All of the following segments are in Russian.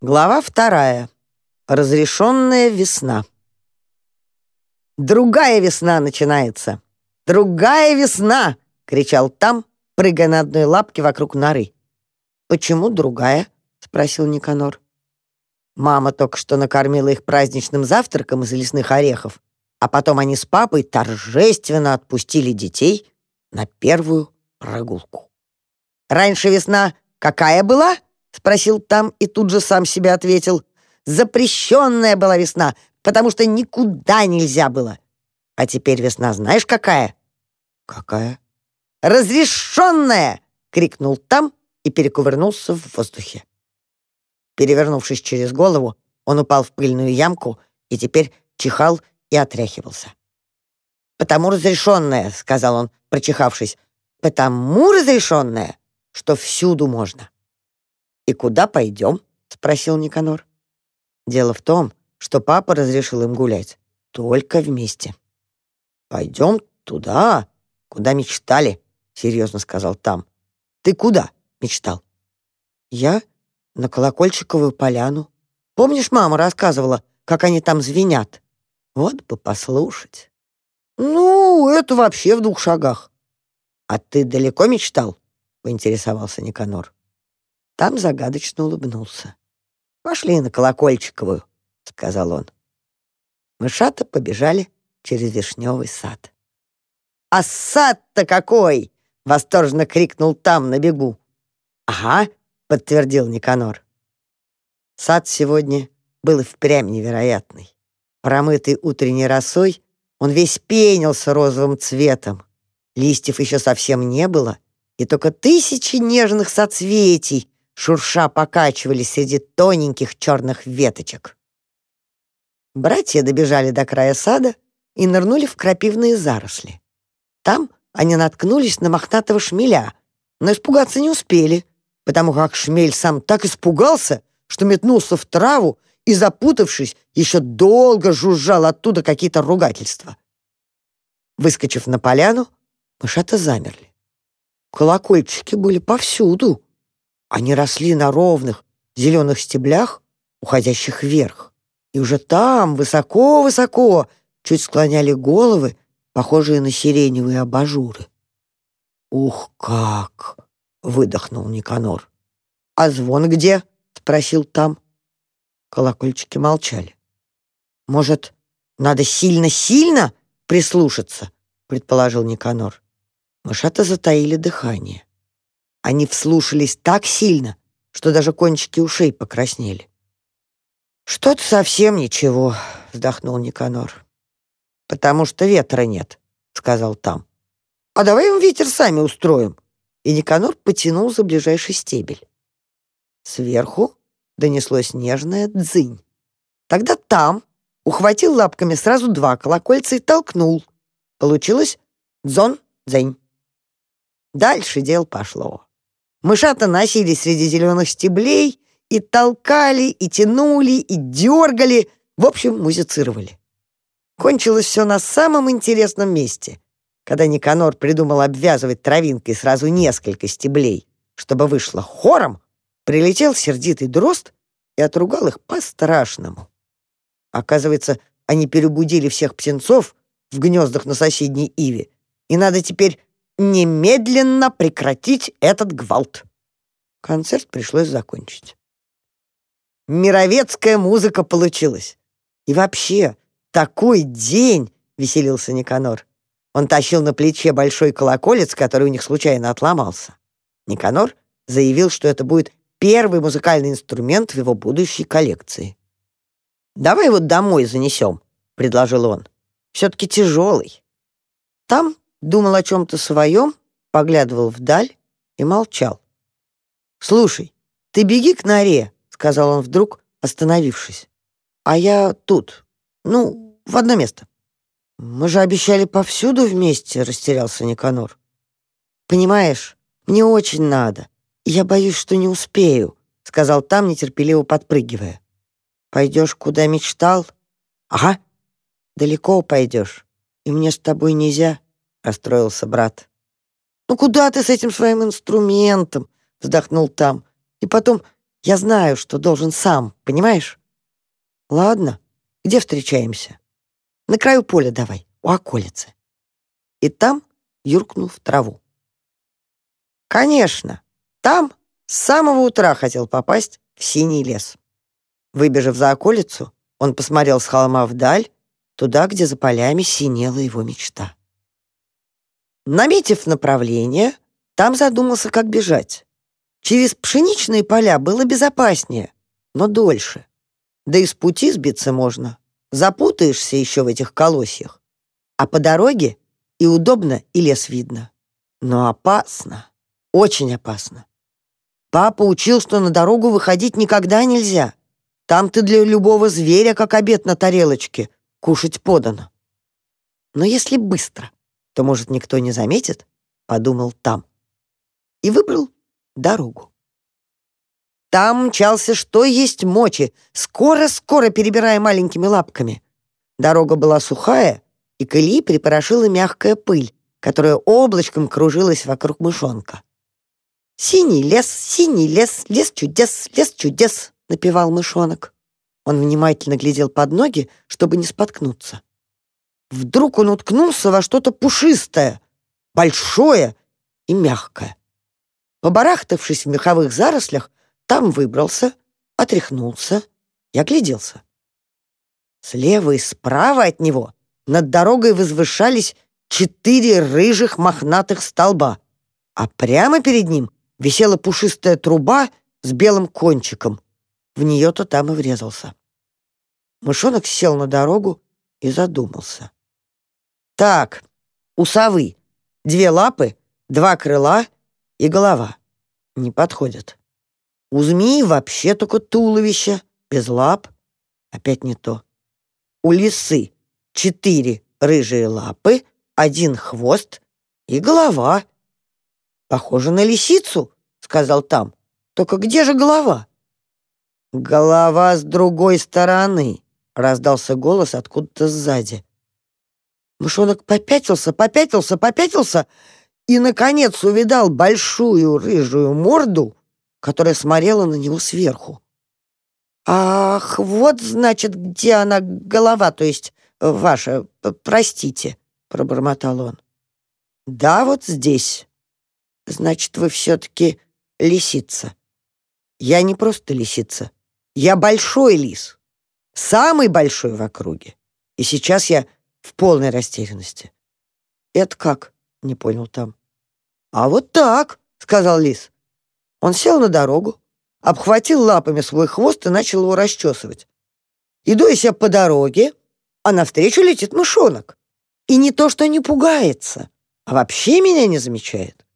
Глава вторая. Разрешенная весна. «Другая весна начинается! Другая весна!» — кричал там, прыгая на одной лапке вокруг норы. «Почему другая?» — спросил Никанор. Мама только что накормила их праздничным завтраком из лесных орехов, а потом они с папой торжественно отпустили детей на первую прогулку. «Раньше весна какая была?» — спросил там и тут же сам себе ответил. «Запрещенная была весна, потому что никуда нельзя было. А теперь весна знаешь какая?» «Какая?» «Разрешенная!» — крикнул там и перекувырнулся в воздухе. Перевернувшись через голову, он упал в пыльную ямку и теперь чихал и отряхивался. «Потому разрешенная», — сказал он, прочихавшись, «потому разрешенная, что всюду можно». «И куда пойдем?» — спросил Никанор. Дело в том, что папа разрешил им гулять только вместе. «Пойдем туда, куда мечтали», — серьезно сказал Там. «Ты куда мечтал?» «Я на Колокольчиковую поляну. Помнишь, мама рассказывала, как они там звенят? Вот бы послушать». «Ну, это вообще в двух шагах». «А ты далеко мечтал?» — поинтересовался Никанор. Там загадочно улыбнулся. «Пошли на Колокольчиковую», — сказал он. Мышата побежали через вишневый сад. «А сад-то какой!» — восторженно крикнул там на бегу. «Ага», — подтвердил Никанор. Сад сегодня был впрямь невероятный. Промытый утренней росой, он весь пенился розовым цветом. Листьев еще совсем не было, и только тысячи нежных соцветий шурша покачивались среди тоненьких черных веточек. Братья добежали до края сада и нырнули в крапивные заросли. Там они наткнулись на мохнатого шмеля, но испугаться не успели, потому как шмель сам так испугался, что метнулся в траву и, запутавшись, еще долго жужжал оттуда какие-то ругательства. Выскочив на поляну, мышата замерли. Колокольчики были повсюду. Они росли на ровных зеленых стеблях, уходящих вверх. И уже там, высоко-высоко, чуть склоняли головы, похожие на сиреневые абажуры. «Ух, как!» — выдохнул Никанор. «А звон где?» — спросил там. Колокольчики молчали. «Может, надо сильно-сильно прислушаться?» — предположил Никанор. Мышата затаили дыхание. Они вслушались так сильно, что даже кончики ушей покраснели. «Что-то совсем ничего», — вздохнул Никанор. «Потому что ветра нет», — сказал там. «А давай им ветер сами устроим». И Никанор потянул за ближайший стебель. Сверху донеслось нежное дзынь. Тогда там ухватил лапками сразу два колокольца и толкнул. Получилось дзон-дзень. Дальше дело пошло. Мышата носились среди зеленых стеблей и толкали, и тянули, и дергали, в общем, музицировали. Кончилось все на самом интересном месте, когда Никанор придумал обвязывать травинкой сразу несколько стеблей, чтобы вышло хором, прилетел сердитый дрозд и отругал их по-страшному. Оказывается, они перебудили всех птенцов в гнездах на соседней иве, и надо теперь немедленно прекратить этот гвалт. Концерт пришлось закончить. Мировецкая музыка получилась. И вообще, такой день, веселился Никанор. Он тащил на плече большой колоколец, который у них случайно отломался. Никанор заявил, что это будет первый музыкальный инструмент в его будущей коллекции. «Давай его домой занесем», — предложил он. «Все-таки тяжелый». Там думал о чем-то своем, поглядывал вдаль и молчал. «Слушай, ты беги к норе», — сказал он вдруг, остановившись. «А я тут, ну, в одно место». «Мы же обещали повсюду вместе», — растерялся Никанор. «Понимаешь, мне очень надо. Я боюсь, что не успею», — сказал там, нетерпеливо подпрыгивая. «Пойдешь, куда мечтал?» «Ага, далеко пойдешь, и мне с тобой нельзя». — расстроился брат. «Ну куда ты с этим своим инструментом?» — вздохнул там. «И потом, Я знаю, что должен сам, понимаешь? Ладно, где встречаемся? На краю поля давай, у околицы. И там юркнул в траву. Конечно, там с самого утра хотел попасть в синий лес. Выбежав за околицу, он посмотрел с холма вдаль, туда, где за полями синела его мечта. Наметив направление, там задумался, как бежать. Через пшеничные поля было безопаснее, но дольше. Да и с пути сбиться можно. Запутаешься еще в этих колосьях. А по дороге и удобно, и лес видно. Но опасно, очень опасно. Папа учил, что на дорогу выходить никогда нельзя. Там ты для любого зверя, как обед на тарелочке, кушать подано. Но если быстро, то, может, никто не заметит, подумал там. И выбрал дорогу. Там мчался что есть мочи, скоро-скоро перебирая маленькими лапками. Дорога была сухая, и колеи припорошила мягкая пыль, которая облачком кружилась вокруг мышонка. «Синий лес, синий лес, лес чудес, лес чудес», — напевал мышонок. Он внимательно глядел под ноги, чтобы не споткнуться. Вдруг он уткнулся во что-то пушистое, большое и мягкое. Побарахтавшись в меховых зарослях, там выбрался, отряхнулся и огляделся. Слева и справа от него над дорогой возвышались четыре рыжих мохнатых столба, а прямо перед ним висела пушистая труба с белым кончиком. В нее-то там и врезался. Мышонок сел на дорогу и задумался. Так, у совы две лапы, два крыла и голова. Не подходят. У змеи вообще только туловище, без лап. Опять не то. У лисы четыре рыжие лапы, один хвост и голова. Похоже на лисицу, сказал там. Только где же голова? Голова с другой стороны, раздался голос откуда-то сзади. Мышонок попятился, попятился, попятился и, наконец, увидал большую рыжую морду, которая смотрела на него сверху. «Ах, вот, значит, где она голова, то есть ваша, простите», — пробормотал он. «Да, вот здесь. Значит, вы все-таки лисица. Я не просто лисица. Я большой лис. Самый большой в округе. И сейчас я в полной растерянности. «Это как?» — не понял там. «А вот так», — сказал лис. Он сел на дорогу, обхватил лапами свой хвост и начал его расчесывать. Иду я себе по дороге, а навстречу летит мышонок. И не то, что не пугается, а вообще меня не замечает.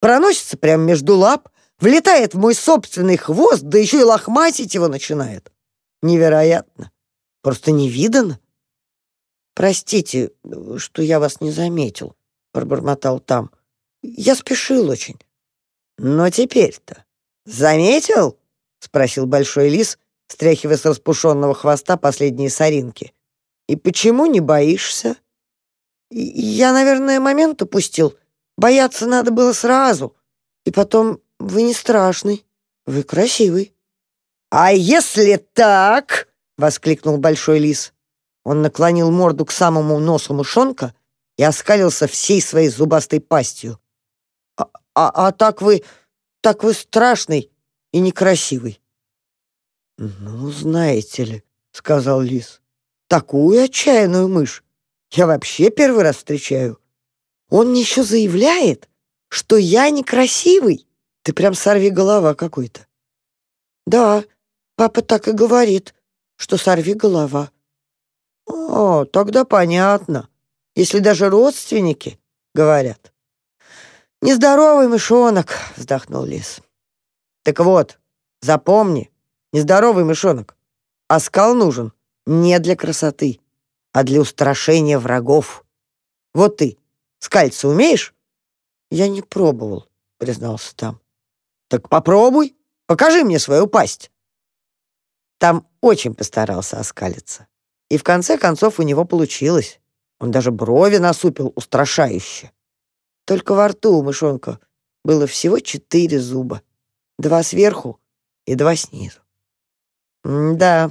Проносится прямо между лап, влетает в мой собственный хвост, да еще и лохматить его начинает. Невероятно. Просто невиданно. «Простите, что я вас не заметил», — пробормотал там. «Я спешил очень». «Но теперь-то заметил?» — спросил большой лис, стряхивая с распушенного хвоста последние соринки. «И почему не боишься?» «Я, наверное, момент упустил. Бояться надо было сразу. И потом, вы не страшный, вы красивый». «А если так?» — воскликнул большой лис. Он наклонил морду к самому носу мышонка и оскалился всей своей зубастой пастью. «А, а, а так вы... так вы страшный и некрасивый». «Ну, знаете ли», — сказал лис, — «такую отчаянную мышь я вообще первый раз встречаю. Он мне еще заявляет, что я некрасивый. Ты прям сорви голова какой-то». «Да, папа так и говорит, что сорви голова», «О, тогда понятно, если даже родственники говорят». «Нездоровый мышонок», — вздохнул лис. «Так вот, запомни, нездоровый мышонок. Оскал нужен не для красоты, а для устрашения врагов. Вот ты, скальца умеешь?» «Я не пробовал», — признался там. «Так попробуй, покажи мне свою пасть». Там очень постарался оскалиться. И в конце концов у него получилось. Он даже брови насупил устрашающе. Только во рту у мышонка было всего четыре зуба. Два сверху и два снизу. «Да,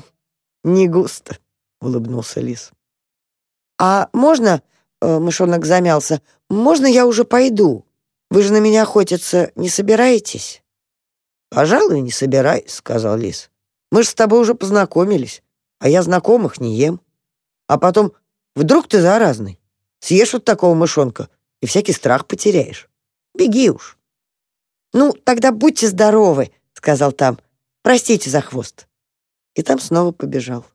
не густо», — улыбнулся лис. «А можно, э, — мышонок замялся, — можно я уже пойду? Вы же на меня охотиться не собираетесь?» «Пожалуй, не собираюсь», — сказал лис. «Мы же с тобой уже познакомились, а я знакомых не ем. А потом, вдруг ты заразный, съешь вот такого мышонка и всякий страх потеряешь. Беги уж». «Ну, тогда будьте здоровы», — сказал там. «Простите за хвост». И там снова побежал.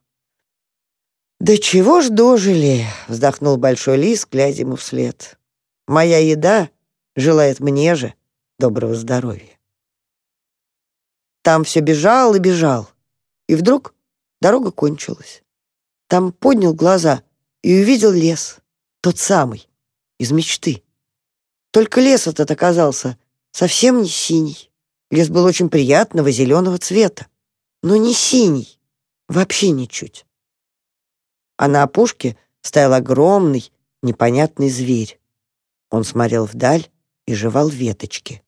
«Да чего ж дожили?» — вздохнул большой лис, глядя ему вслед. «Моя еда желает мне же доброго здоровья». Там все бежал и бежал. И вдруг дорога кончилась. Там поднял глаза и увидел лес. Тот самый, из мечты. Только лес этот оказался совсем не синий. Лес был очень приятного зеленого цвета, но не синий, вообще ничуть а на опушке стоял огромный, непонятный зверь. Он смотрел вдаль и жевал веточки.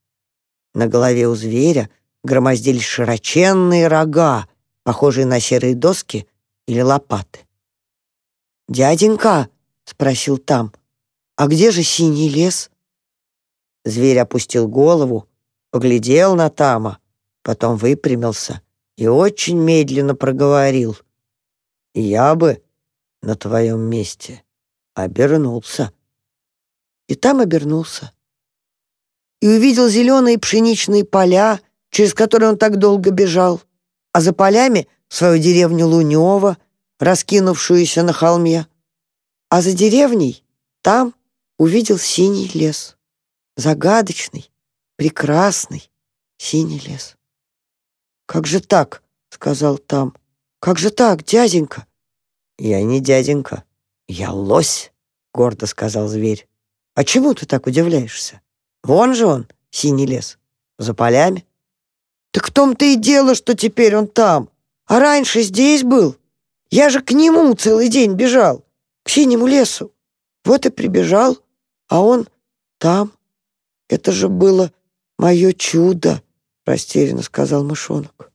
На голове у зверя громоздились широченные рога, похожие на серые доски или лопаты. «Дяденька», — спросил там, — «а где же синий лес?» Зверь опустил голову, поглядел на Тама, потом выпрямился и очень медленно проговорил. «Я бы на твоем месте обернулся. И там обернулся. И увидел зеленые пшеничные поля, через которые он так долго бежал, а за полями свою деревню Лунева, раскинувшуюся на холме. А за деревней там увидел синий лес. Загадочный, прекрасный синий лес. «Как же так?» — сказал там. «Как же так, дяденька?» «Я не дяденька, я лось», — гордо сказал зверь. «А чему ты так удивляешься? Вон же он, синий лес, за полями». «Так в том-то и дело, что теперь он там, а раньше здесь был. Я же к нему целый день бежал, к синему лесу. Вот и прибежал, а он там. Это же было мое чудо», — растерянно сказал мышонок.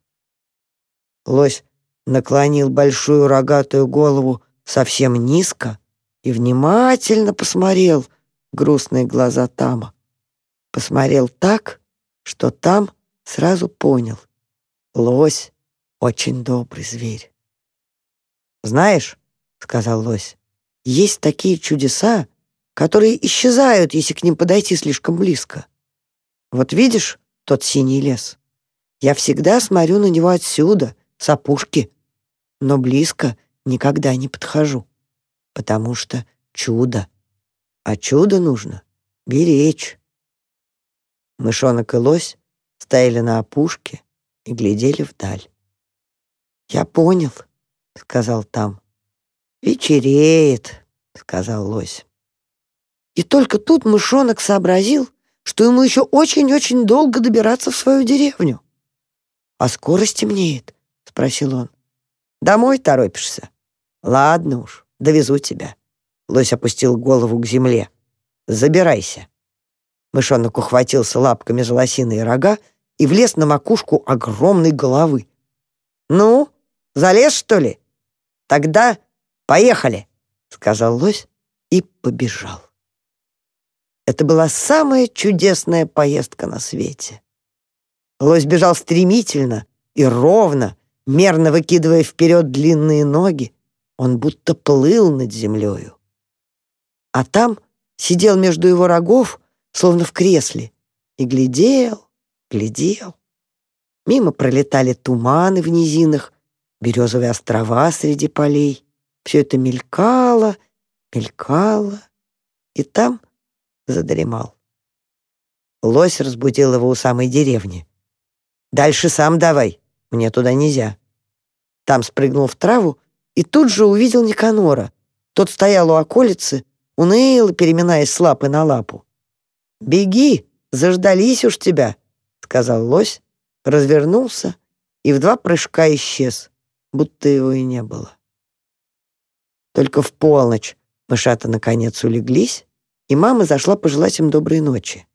Лось наклонил большую рогатую голову совсем низко и внимательно посмотрел грустные глаза Тама. Посмотрел так, что Там сразу понял. Лось — очень добрый зверь. «Знаешь, — сказал лось, — есть такие чудеса, которые исчезают, если к ним подойти слишком близко. Вот видишь тот синий лес? Я всегда смотрю на него отсюда, с опушки, но близко никогда не подхожу, потому что чудо. А чудо нужно беречь. Мышонок и лось стояли на опушке и глядели вдаль. «Я понял», — сказал там. «Вечереет», — сказал лось. И только тут мышонок сообразил, что ему еще очень-очень долго добираться в свою деревню. «А скоро стемнеет?» — спросил он. Домой торопишься? Ладно уж, довезу тебя. Лось опустил голову к земле. Забирайся. Мышонок ухватился лапками за лосиные рога и влез на макушку огромной головы. «Ну, залез, что ли? Тогда поехали!» — сказал лось и побежал. Это была самая чудесная поездка на свете. Лось бежал стремительно и ровно, мерно выкидывая вперед длинные ноги, он будто плыл над землею. А там сидел между его рогов, словно в кресле, и глядел, глядел. Мимо пролетали туманы в низинах, березовые острова среди полей. Все это мелькало, мелькало, и там задремал. Лось разбудил его у самой деревни. «Дальше сам давай», мне туда нельзя. Там спрыгнул в траву и тут же увидел Никанора. Тот стоял у околицы, уныло переминаясь с лапы на лапу. «Беги, заждались уж тебя», — сказал лось, развернулся и в два прыжка исчез, будто его и не было. Только в полночь мышата наконец улеглись, и мама зашла пожелать им доброй ночи.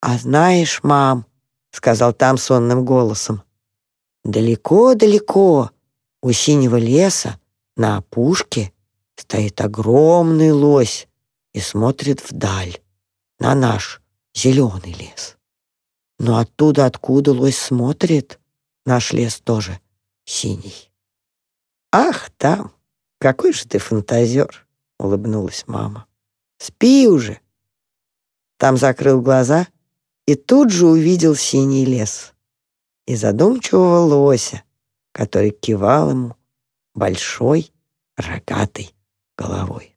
«А знаешь, мам», — сказал там сонным голосом, Далеко-далеко у синего леса на опушке стоит огромный лось и смотрит вдаль, на наш зеленый лес. Но оттуда, откуда лось смотрит, наш лес тоже синий. «Ах, там! Какой же ты фантазер!» — улыбнулась мама. «Спи уже!» Там закрыл глаза и тут же увидел синий лес и задумчивого лося, который кивал ему большой рогатой головой.